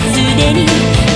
すでに